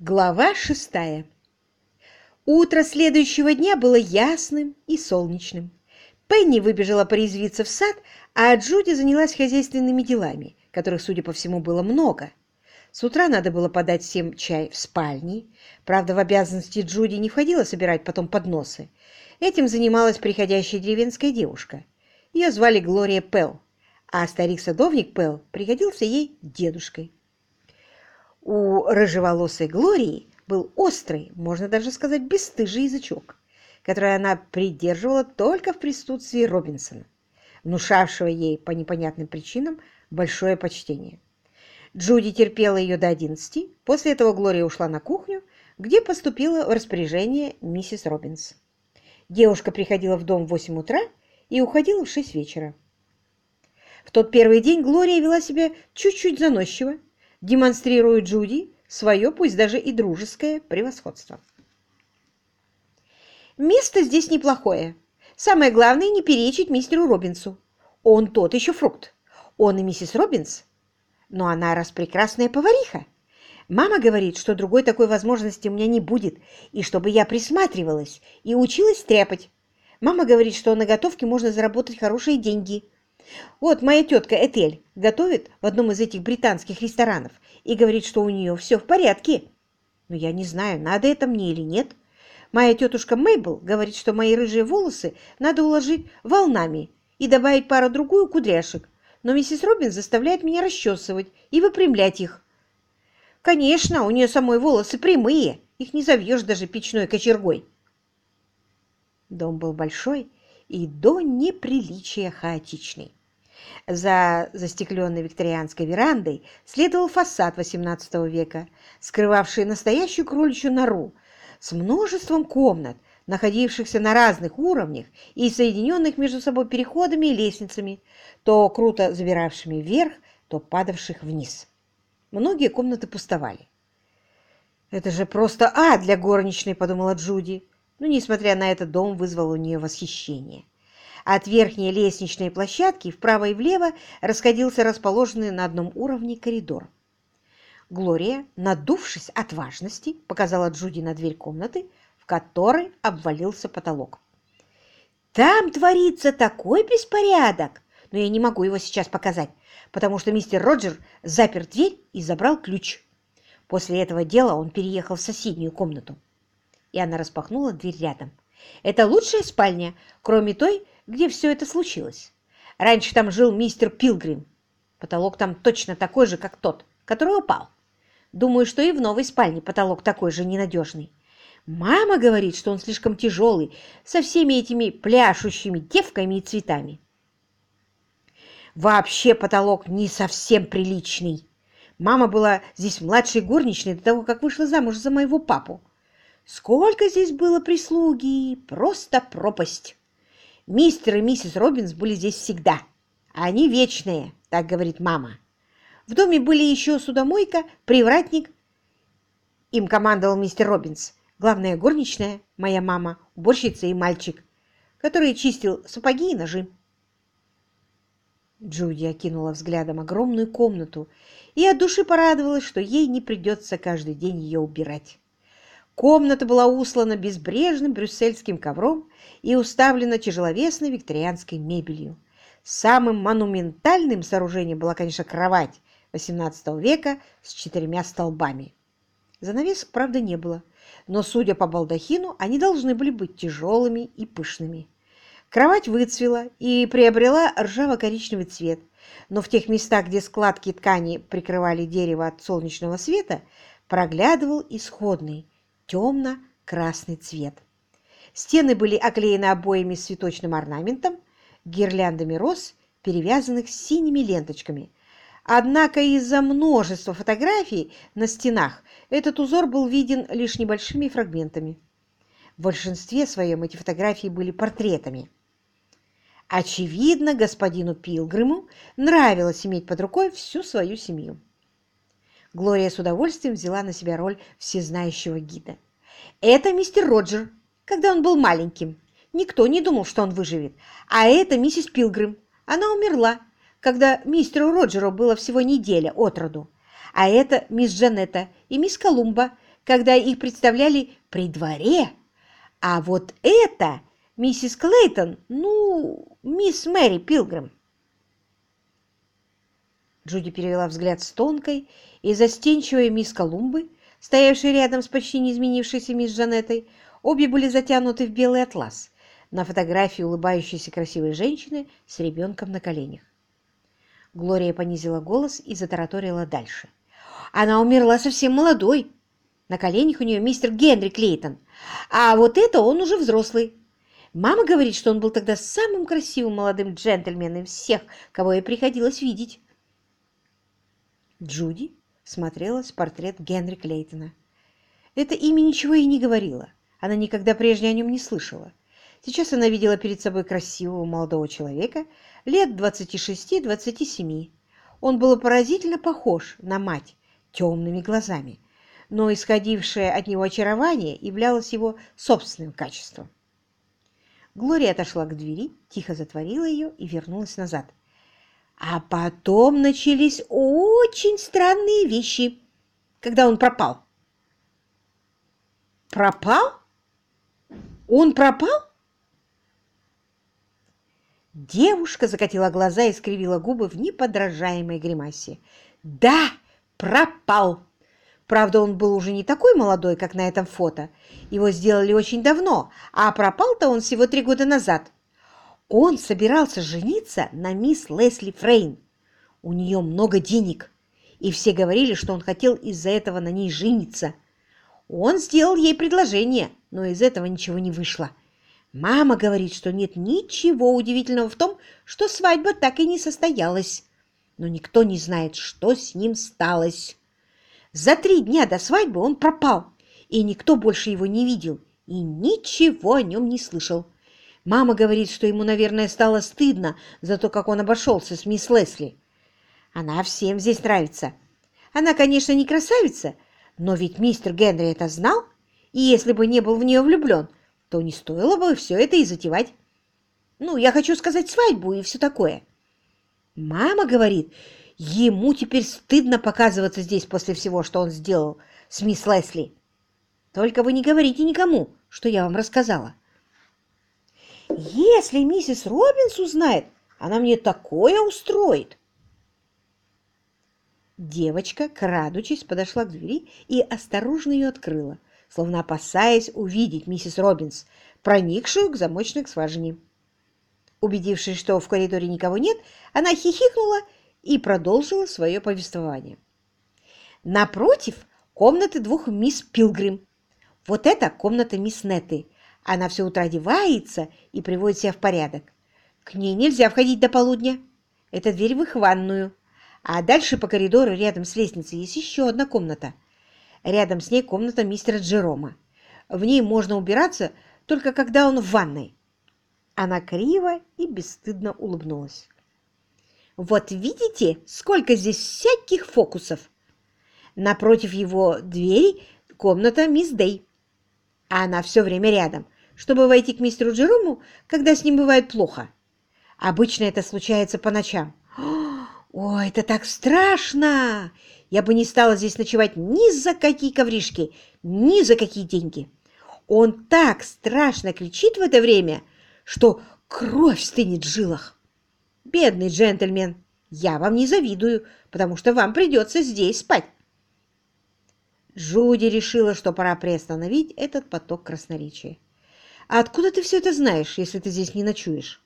Глава шестая. Утро следующего дня было ясным и солнечным. Пенни выбежала порезвиться в сад, а Джуди занялась хозяйственными делами, которых, судя по всему, было много. С утра надо было подать всем чай в спальне. Правда, в обязанности Джуди не входило собирать потом подносы. Этим занималась приходящая деревенская девушка. Ее звали Глория Пелл, а старик-садовник Пелл приходился ей дедушкой. У рыжеволосой Глории был острый, можно даже сказать, бесстыжий язычок, который она придерживала только в присутствии Робинсона, внушавшего ей по непонятным причинам большое почтение. Джуди терпела ее до одиннадцати, после этого Глория ушла на кухню, где поступила в распоряжение миссис Робинс. Девушка приходила в дом в восемь утра и уходила в шесть вечера. В тот первый день Глория вела себя чуть-чуть заносчиво, демонстрируя Джуди свое, пусть даже и дружеское, превосходство. Место здесь неплохое. Самое главное, не перечить мистеру Робинсу. Он тот еще фрукт. Он и миссис Робинс. Но она распрекрасная повариха. Мама говорит, что другой такой возможности у меня не будет, и чтобы я присматривалась и училась стряпать. Мама говорит, что на готовке можно заработать хорошие деньги – вот моя тетка Этель готовит в одном из этих британских ресторанов и говорит, что у нее все в порядке. Но я не знаю, надо это мне или нет. Моя тетушка Мейбл говорит, что мои рыжие волосы надо уложить волнами и добавить пару-другую кудряшек. Но миссис Робин заставляет меня расчесывать и выпрямлять их. Конечно, у нее самой волосы прямые, их не завьешь даже печной кочергой. Дом был большой и до неприличия хаотичный. За застекленной викторианской верандой следовал фасад XVIII века, скрывавший настоящую кроличью нору с множеством комнат, находившихся на разных уровнях и соединенных между собой переходами и лестницами, то круто забиравшими вверх, то падавших вниз. Многие комнаты пустовали. «Это же просто ад для горничной», — подумала Джуди. Но, несмотря на это, дом вызвал у нее восхищение. От верхней лестничной площадки вправо и влево расходился расположенный на одном уровне коридор. Глория, надувшись от важности, показала Джуди на дверь комнаты, в которой обвалился потолок. «Там творится такой беспорядок! Но я не могу его сейчас показать, потому что мистер Роджер запер дверь и забрал ключ. После этого дела он переехал в соседнюю комнату». И она распахнула дверь рядом. «Это лучшая спальня, кроме той, где все это случилось. Раньше там жил мистер Пилгрим. Потолок там точно такой же, как тот, который упал. Думаю, что и в новой спальне потолок такой же ненадежный. Мама говорит, что он слишком тяжелый, со всеми этими пляшущими девками и цветами. Вообще потолок не совсем приличный. Мама была здесь младшей горничной до того, как вышла замуж за моего папу. Сколько здесь было прислуги, просто пропасть. Мистер и миссис Робинс были здесь всегда. Они вечные, так говорит мама. В доме были еще судомойка, привратник. Им командовал мистер Робинс. Главная горничная, моя мама, уборщица и мальчик, который чистил сапоги и ножи. Джуди окинула взглядом огромную комнату и от души порадовалась, что ей не придется каждый день ее убирать. Комната была услана безбрежным брюссельским ковром и уставлена тяжеловесной викторианской мебелью. Самым монументальным сооружением была, конечно, кровать XVIII века с четырьмя столбами. Занавесок, правда, не было, но, судя по балдахину, они должны были быть тяжелыми и пышными. Кровать выцвела и приобрела ржаво-коричневый цвет, но в тех местах, где складки ткани прикрывали дерево от солнечного света, проглядывал исходный, темно-красный цвет. Стены были оклеены обоями с цветочным орнаментом, гирляндами роз, перевязанных синими ленточками. Однако из-за множества фотографий на стенах этот узор был виден лишь небольшими фрагментами. В большинстве своем эти фотографии были портретами. Очевидно, господину Пилгриму нравилось иметь под рукой всю свою семью. Глория с удовольствием взяла на себя роль всезнающего гида. «Это мистер Роджер, когда он был маленьким. Никто не думал, что он выживет. А это миссис Пилгрим. Она умерла, когда мистеру Роджеру было всего неделя от роду. А это мисс Джанетта и мисс Колумба, когда их представляли при дворе. А вот это миссис Клейтон, ну, мисс Мэри Пилгрим. Джуди перевела взгляд с тонкой и застенчивой мисс Колумбы, стоявшей рядом с почти неизменившейся мисс Жанеттой. Обе были затянуты в белый атлас. На фотографии улыбающейся красивой женщины с ребенком на коленях. Глория понизила голос и затараторила дальше. Она умерла совсем молодой. На коленях у нее мистер Генри Клейтон. А вот это он уже взрослый. Мама говорит, что он был тогда самым красивым молодым джентльменом всех, кого ей приходилось видеть. Джуди смотрелась в портрет Генри Клейтона. Это имя ничего ей не говорило. Она никогда прежде о нем не слышала. Сейчас она видела перед собой красивого молодого человека лет 26-27. Он был поразительно похож на мать темными глазами, но исходившее от него очарование являлось его собственным качеством. Глория отошла к двери, тихо затворила ее и вернулась назад. А потом начались очень странные вещи, когда он пропал. Пропал? Он пропал? Девушка закатила глаза и скривила губы в неподражаемой гримасе. «Да, пропал!» Правда, он был уже не такой молодой, как на этом фото. Его сделали очень давно, а пропал-то он всего три года назад. Он собирался жениться на мисс Лесли Фрейн. У нее много денег, и все говорили, что он хотел из-за этого на ней жениться. Он сделал ей предложение, но из этого ничего не вышло. Мама говорит, что нет ничего удивительного в том, что свадьба так и не состоялась. Но никто не знает, что с ним сталось. За три дня до свадьбы он пропал, и никто больше его не видел и ничего о нем не слышал. Мама говорит, что ему, наверное, стало стыдно за то, как он обошелся с мисс Лесли. Она всем здесь нравится. Она, конечно, не красавица, но ведь мистер Генри это знал, и если бы не был в нее влюблен, то не стоило бы все это и затевать. Ну, я хочу сказать свадьбу и все такое. Мама говорит, ему теперь стыдно показываться здесь после всего, что он сделал с мисс Лесли. Только вы не говорите никому, что я вам рассказала. Если миссис Робинс узнает, она мне такое устроит. Девочка, крадучись, подошла к двери и осторожно ее открыла словно опасаясь увидеть миссис Робинс, проникшую к замочной скважине. Убедившись, что в коридоре никого нет, она хихикнула и продолжила свое повествование. Напротив комнаты двух мисс Пилгрим. Вот это комната мисс Нетты. Она все утро одевается и приводит себя в порядок. К ней нельзя входить до полудня. Это дверь в их ванную. А дальше по коридору рядом с лестницей есть еще одна комната – Рядом с ней комната мистера Джерома. В ней можно убираться только когда он в ванной. Она криво и бесстыдно улыбнулась. «Вот видите, сколько здесь всяких фокусов!» Напротив его двери комната мисс Дэй. Она все время рядом, чтобы войти к мистеру Джерому, когда с ним бывает плохо. Обычно это случается по ночам. «Ой, это так страшно! я бы не стала здесь ночевать ни за какие ковришки, ни за какие деньги. Он так страшно кричит в это время, что кровь стынет в жилах. Бедный джентльмен, я вам не завидую, потому что вам придется здесь спать. Жуди решила, что пора приостановить этот поток красноречия. «А откуда ты все это знаешь, если ты здесь не ночуешь?»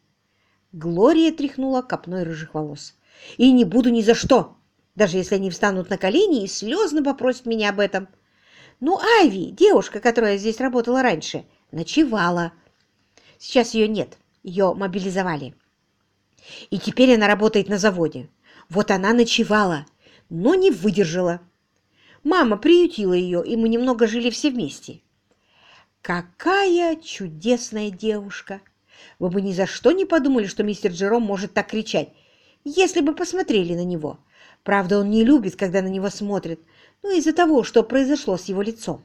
Глория тряхнула копной рыжих волос. «И не буду ни за что!» даже если они встанут на колени и слезно попросят меня об этом. Ну, Айви, девушка, которая здесь работала раньше, ночевала. Сейчас ее нет, ее мобилизовали. И теперь она работает на заводе. Вот она ночевала, но не выдержала. Мама приютила ее, и мы немного жили все вместе. Какая чудесная девушка! Вы бы ни за что не подумали, что мистер Джером может так кричать, если бы посмотрели на него. Правда, он не любит, когда на него смотрят, ну, из-за того, что произошло с его лицом.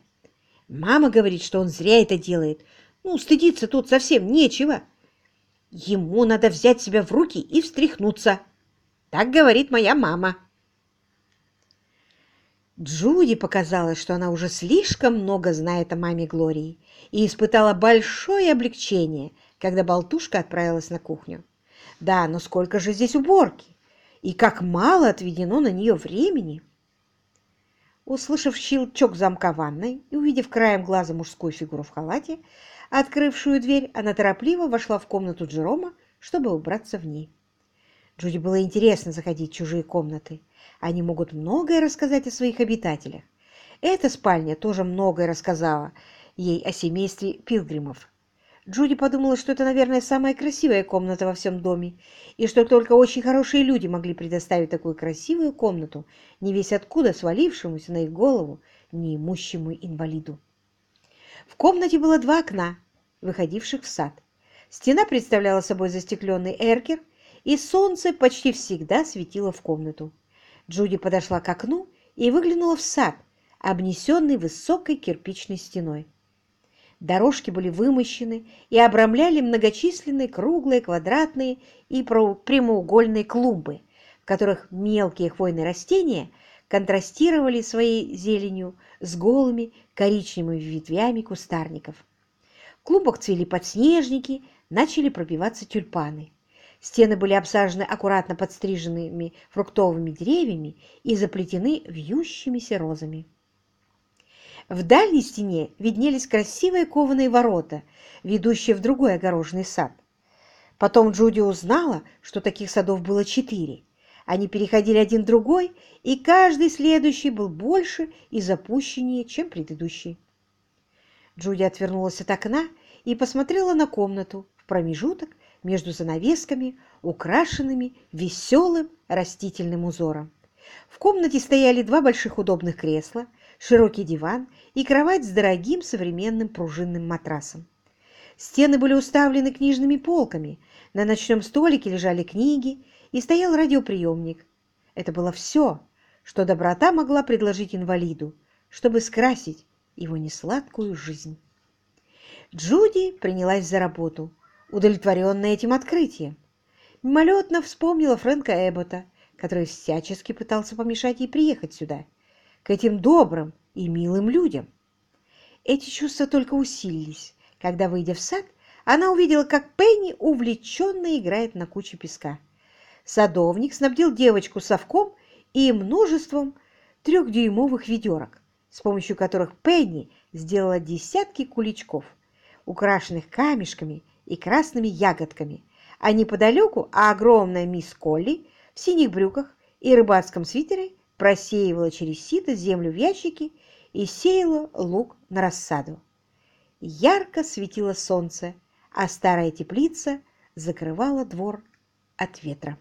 Мама говорит, что он зря это делает. Ну, стыдиться тут совсем нечего. Ему надо взять себя в руки и встряхнуться. Так говорит моя мама. Джуди показалось, что она уже слишком много знает о маме Глории и испытала большое облегчение, когда болтушка отправилась на кухню. Да, но сколько же здесь уборки! И как мало отведено на нее времени! Услышав щелчок замка ванной и увидев краем глаза мужскую фигуру в халате, открывшую дверь, она торопливо вошла в комнату Джерома, чтобы убраться в ней. Джуди было интересно заходить в чужие комнаты. Они могут многое рассказать о своих обитателях. Эта спальня тоже многое рассказала ей о семействе Пилгримов. Джуди подумала, что это, наверное, самая красивая комната во всем доме, и что только очень хорошие люди могли предоставить такую красивую комнату, не весь откуда свалившемуся на их голову неимущему инвалиду. В комнате было два окна, выходивших в сад. Стена представляла собой застекленный эркер, и солнце почти всегда светило в комнату. Джуди подошла к окну и выглянула в сад, обнесенный высокой кирпичной стеной. Дорожки были вымощены и обрамляли многочисленные круглые, квадратные и прямоугольные клумбы, в которых мелкие хвойные растения контрастировали своей зеленью с голыми коричневыми ветвями кустарников. В клумбах цвели подснежники, начали пробиваться тюльпаны. Стены были обсажены аккуратно подстриженными фруктовыми деревьями и заплетены вьющимися розами. В дальней стене виднелись красивые кованые ворота, ведущие в другой огороженный сад. Потом Джуди узнала, что таких садов было четыре. Они переходили один другой, и каждый следующий был больше и запущеннее, чем предыдущий. Джуди отвернулась от окна и посмотрела на комнату в промежуток между занавесками, украшенными веселым растительным узором. В комнате стояли два больших удобных кресла, широкий диван и кровать с дорогим современным пружинным матрасом. Стены были уставлены книжными полками, на ночном столике лежали книги и стоял радиоприемник. Это было все, что доброта могла предложить инвалиду, чтобы скрасить его несладкую жизнь. Джуди принялась за работу, удовлетворенная этим открытием. Мимолетно вспомнила Фрэнка Эббота, который всячески пытался помешать ей приехать сюда – к этим добрым и милым людям. Эти чувства только усилились, когда, выйдя в сад, она увидела, как Пенни увлеченно играет на куче песка. Садовник снабдил девочку совком и множеством трехдюймовых ведерок, с помощью которых Пенни сделала десятки куличков, украшенных камешками и красными ягодками, а неподалеку огромная мисс Колли в синих брюках и рыбацком свитере просеивала через сито землю в ящики и сеяла лук на рассаду. Ярко светило солнце, а старая теплица закрывала двор от ветра.